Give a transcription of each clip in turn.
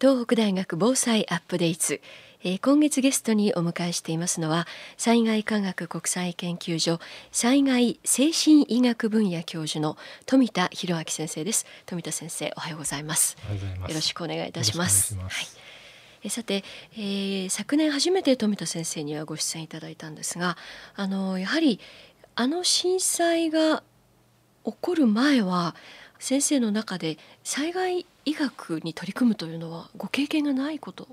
東北大学防災アップデート、えー、今月ゲストにお迎えしていますのは災害科学国際研究所災害精神医学分野教授の富田博明先生です。富田先生おはようございます。よろしくお願いいたします。はさて、えー、昨年初めて富田先生にはご出演いただいたんですがあのやはりあの震災が起こる前は先生の中で災害医学に取り組むというのはご経験がないこと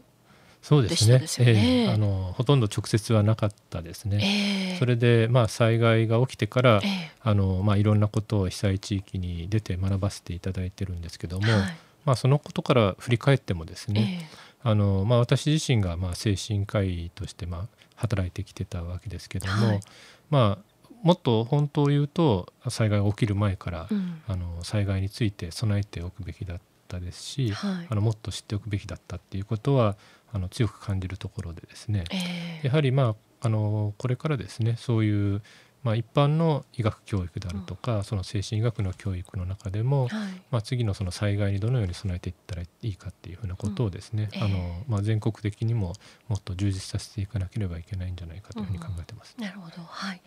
そうですね。すね。えー、あのほとんど直接はなかったですね。えー、それでまあ災害が起きてから、えー、あのまあいろんなことを被災地域に出て学ばせていただいてるんですけども、はい、まあそのことから振り返ってもですね、あのまあ私自身がまあ精神科医としてまあ働いてきてたわけですけども、はい、まあもっと本当を言うと災害が起きる前から、うん、あの災害について備えておくべきだったですし、はい、あのもっと知っておくべきだったっていうことはあの強く感じるところでですね、えー、やはりまああのこれからですねそういうまあ、一般の医学教育であるとか、うん、その精神医学の教育の中でも、はい、まあ、次のその災害にどのように備えていったらいいかっていうふうなことをですね、うんえ。ー、あのまあ、全国的にももっと充実させていかなければいけないんじゃないかというふうに考えてます。うん、なるほど、はい、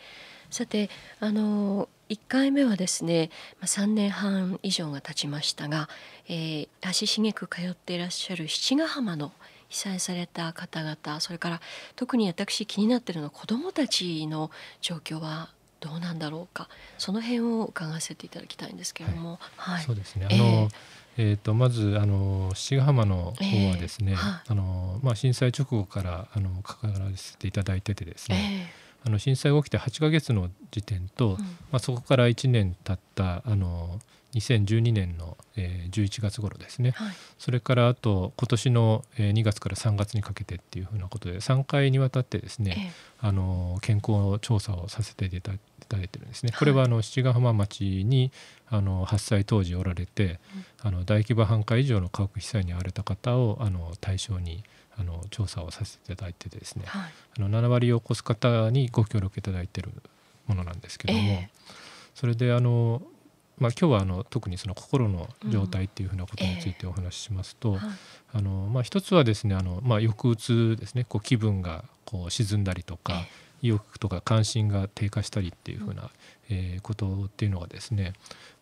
さてあの1回目はですね3年半以上が経ちましたが、えー、足しげく通っていらっしゃる七ヶ浜の被災された方々それから特に私気になっているのは子どもたちの状況はどうなんだろうかその辺を伺わせていただきたいんですけれども、はい、はい、そうですね。あの、えー、えーとまずあの七ヶ浜の方はですね、えー。はあのまあ、震災直後からあの関わらせていただいててですね、えーあの震災が起きて8か月の時点と、うん、まあ、そこから1年経ったあの2012年の、えー、11月頃ですね、はい、それからあと今年の、えー、2月から3月にかけてっていうふうなことで3回にわたってですね、えー、あの健康調査をさせていただいてるんですね。これはあの七ヶ浜町にあの発災当時おられて、うん、あの大規模半壊以上の家屋被災に遭われた方をあの対象にあの調査をさせていただいてですね、はい、あの7割を超す方にご協力いただいているものなんですけども、えー、それであの、まあ、今日はあの特にその心の状態っていうふうなことについてお話ししますと、うんえーはい、あのまあ、一つはですねあの、まあ、抑うつですねこう気分がこう沈んだりとか、えー、意欲とか関心が低下したりっていうふうな、えー、ことっていうのがですね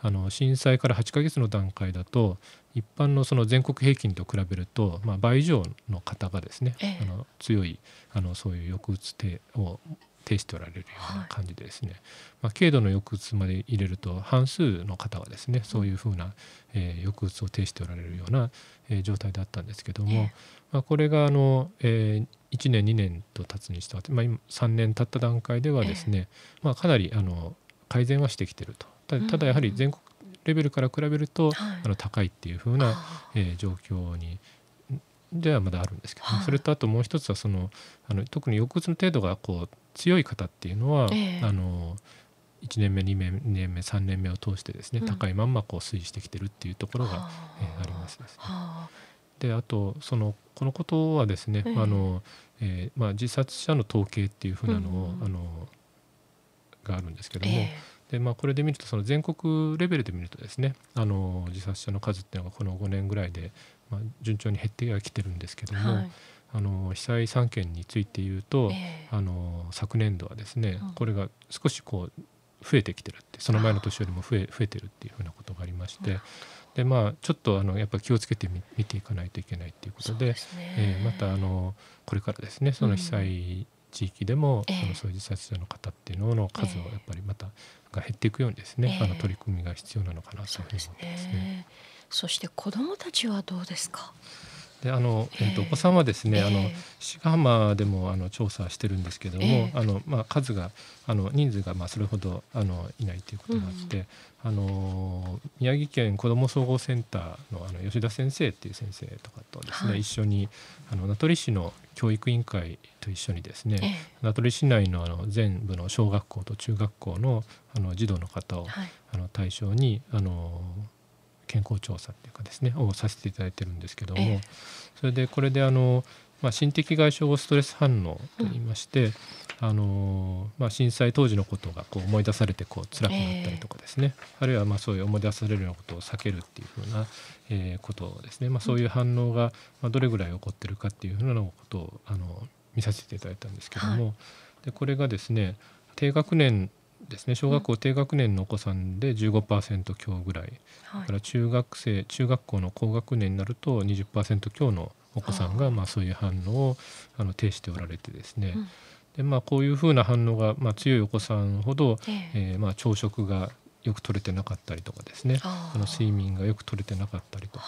あの震災から8ヶ月の段階だと一般のその全国平均と比べると、まあ、倍以上の方がですね、ええ、あの強いあのそういう抑うつを呈しておられるような感じでですね、はい、まあ、軽度の抑うつまで入れると半数の方はですねそういうふうな、えー、抑うつを呈しておられるような、えー、状態だったんですけども、え、まあ、これがあの、えー、1年2年と経つにしては、まあ、今3年経った段階ではですね、まあ、かなりあの改善はしてきてると。ただやはり全国レベルから比べると、はい、あの高いっていうふうな、えー、状況にではまだあるんですけど、ね、それとあともう一つはそのあの特に抑うつの程度がこう強い方っていうのは、えー、あの1年目2年目2年目3年目を通してですね、うん、高いまんまこう推移してきてるっていうところが、えー、ありますですね。であとそのこのことはですね、えー、あのえーまあ、自殺者の統計っていうふうなのを、うん、あのがあるんですけども、えーでまあ、これで見るとその全国レベルで見るとですねあの自殺者の数っていうのがこの5年ぐらいで、まあ、順調に減ってはきてるんですけども、はい、あの被災3県について言うと、えー、あの昨年度はですね、うん、これが少しこう増えてきてるってその前の年よりも増え増えてるっていうふうなことがありまして。でまあ、ちょっとあのやっぱり気をつけてみ見ていかないといけないということでで、ね、えー、またあのこれからですねその被災地域でも、うん、そのそういう自殺者の方っていうのの数をやっぱりまたが減っていくようにですね、えー、あの取り組みが必要なのかなというふうに思ってますね。そして子どもたちはどうですか？であの、えー、とお子さんはですね、えー、あの志賀浜でもあの調査してるんですけども、えー、あのまあ、数があの人数がまあそれほどあのいないということがあって、うん、あの宮城県子ども総合センターのあの吉田先生っていう先生とかとですね、はい、一緒にあの名取市の教育委員会と一緒にですね、えー、名取市内のあの全部の小学校と中学校のあの児童の方を、はい、あの対象にあの健康調査っていうかですねをさせていただいてるんですけども、えー、それでこれであの、まあ、心的外傷後ストレス反応といいまして、うん、あのまあ、震災当時のことがこう思い出されてこう辛くなったりとかですね、えー、あるいはまあそういう思い出されるようなことを避けるっていうふうな、えー、ことですね、まあ、そういう反応がまあどれぐらい起こってるかっていうふうなことをあの見させていただいたんですけども、はい、でこれがですね低学年ですね。小学校低学年のお子さんで15%強ぐらい、はい、から中学生中学校の高学年になると20%強のお子さんがまあそういう反応をあの呈しておられてですね、うん、でまあ、こういうふうな反応がまあ強いお子さんほど、ええ。えー、まあ朝食がよく取れてなかったりとかですね。あの睡眠がよく取れてなかったりとか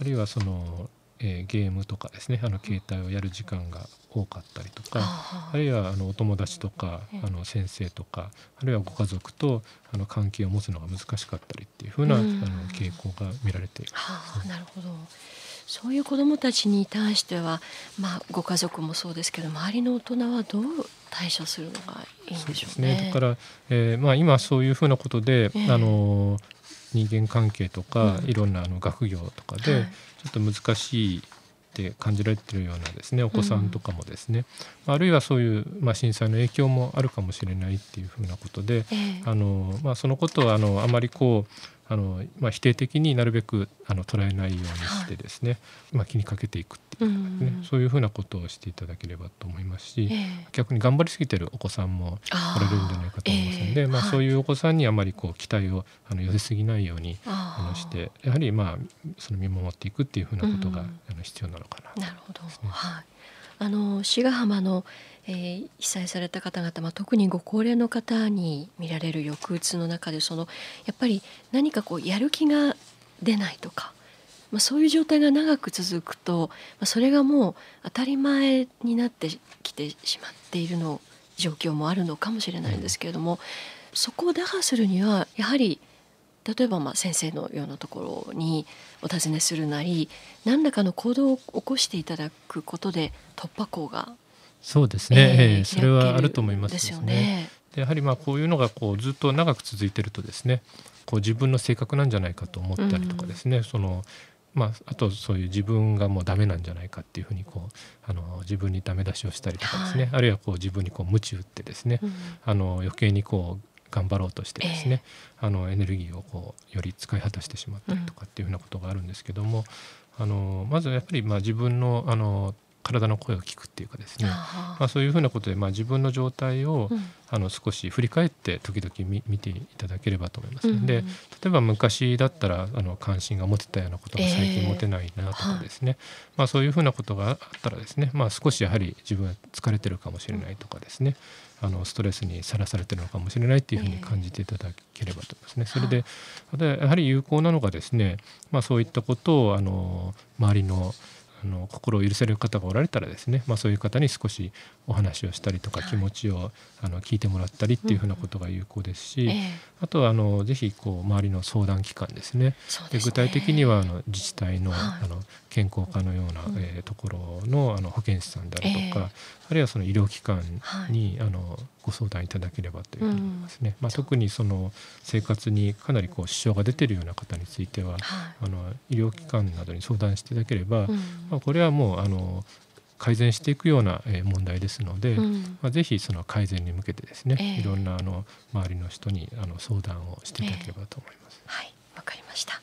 あるいはそのえー、ゲームとかですねあの携帯をやる時間が多かったりとか、あるいはあのお友達とかあの先生とかあるいはご家族とあの関係を持つのが難しかったりっていうふうな、あの傾向が見られています、なるほど。そういう子どもたちに対しては、まあ、ご家族もそうですけど周りの大人はどう対処するのがいいんでしょうね。うね。だから、えーまあ、今そういうふうなことで、えー、あの人間関係とか、いろんなあの学業とかでちょっと難しいって感じられてるようなですねお子さんとかもですね、うん、あるいはそういう、まあ、震災の影響もあるかもしれないっていうふうなことで、えー、あのまあ、そのことはあのあまりこうあの、まあ、否定的になるべくあの捉えないようにしてですね、はい、まあ、気にかけていくっていうかね、うん、そういうふうなことをしていただければと思いますし、えー、逆に頑張りすぎてるお子さんもおられるんじゃないかと思いますので、えー、まあ、そういうお子さんにあまりこう期待をあの寄せすぎないようにあのしてやはりまあその見守っていくっていうふうなことが、あの必要なのかな、なるほど、はい、あの志賀浜のえー、被災された方々、まあ、特にご高齢の方に見られる抑うつの中でそのやっぱり何かこうやる気が出ないとか、まあ、そういう状態が長く続くと、まあ、それがもう当たり前になってきてしまっているの状況もあるのかもしれないんですけれども、そこを打破するにはやはり例えばまあ先生のようなところにお尋ねするなり何らかの行動を起こしていただくことで突破口がそうですね、えー、それはあると思いますですね。でやはりまあこういうのがこうずっと長く続いてるとですねこう自分の性格なんじゃないかと思ったりとかですね、うん、そのまあ、あとそういう自分がもうダメなんじゃないかっていうふうにこうあの自分にダメ出しをしたりとかですね、はい、あるいはこう自分にこう鞭打ってですね、うん、あの余計にこう頑張ろうとしてですね、えー、あのエネルギーをこうより使い果たしてしまったりとかっていうふうなことがあるんですけども、うん、あのまずやっぱりまあ自分のあの体の声を聞くっていうかですねまあ、そういうふうなことで、まあ、自分の状態を、うん、あの少し振り返って時々見見ていただければと思います、うん、で例えば昔だったらあの関心が持てたようなことが最近持てないなとかですね、えー、まあ、そういうふうなことがあったらですね、まあ、少しやはり自分は疲れてるかもしれないとかですね、あのストレスにさらされてるのかもしれないっていうふうに感じていただければと思いますね。それでやはり有効なのがですね、まあ、そういったことをあの周りのあの心を許せる方がおられたらですね、まあ、そういう方に少しお話をしたりとか気持ちをあの聞いてもらったりっていうふうなことが有効ですし、あとはあのぜひこう周りの相談機関ですね。で具体的にはあの自治体の,、あの健康課のような、えー、ところのあの保健師さんであるとか、あるいはその医療機関に、あのご相談いただければというふうに思いますね。まあ、特にその生活にかなりこう支障が出ているような方については、あの医療機関などに相談していただければ、まあ、これはもうあの改善していくような問題ですので、うん、まあ、ぜひその改善に向けてですね、えー、いろんなあの周りの人にあの相談をしていただければと思います。えー、はい、わかりました。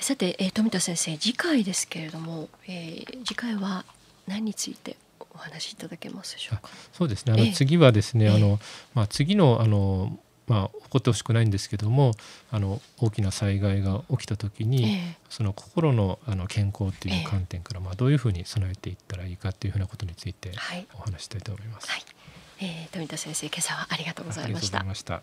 さて、えー、富田先生、次回ですけれども、えー、次回は何についてお話しいただけますでしょうか？そうですね。あの、次はですね、あのまあ次のあのまあ、起こってほしくないんですけどもあの大きな災害が起きた時に、えー、その心のあの健康という観点から、まあ、どういうふうに備えていったらいいかというふうなことについてお話したいと思います。はい、えー、富田先生今朝はありがとうございました。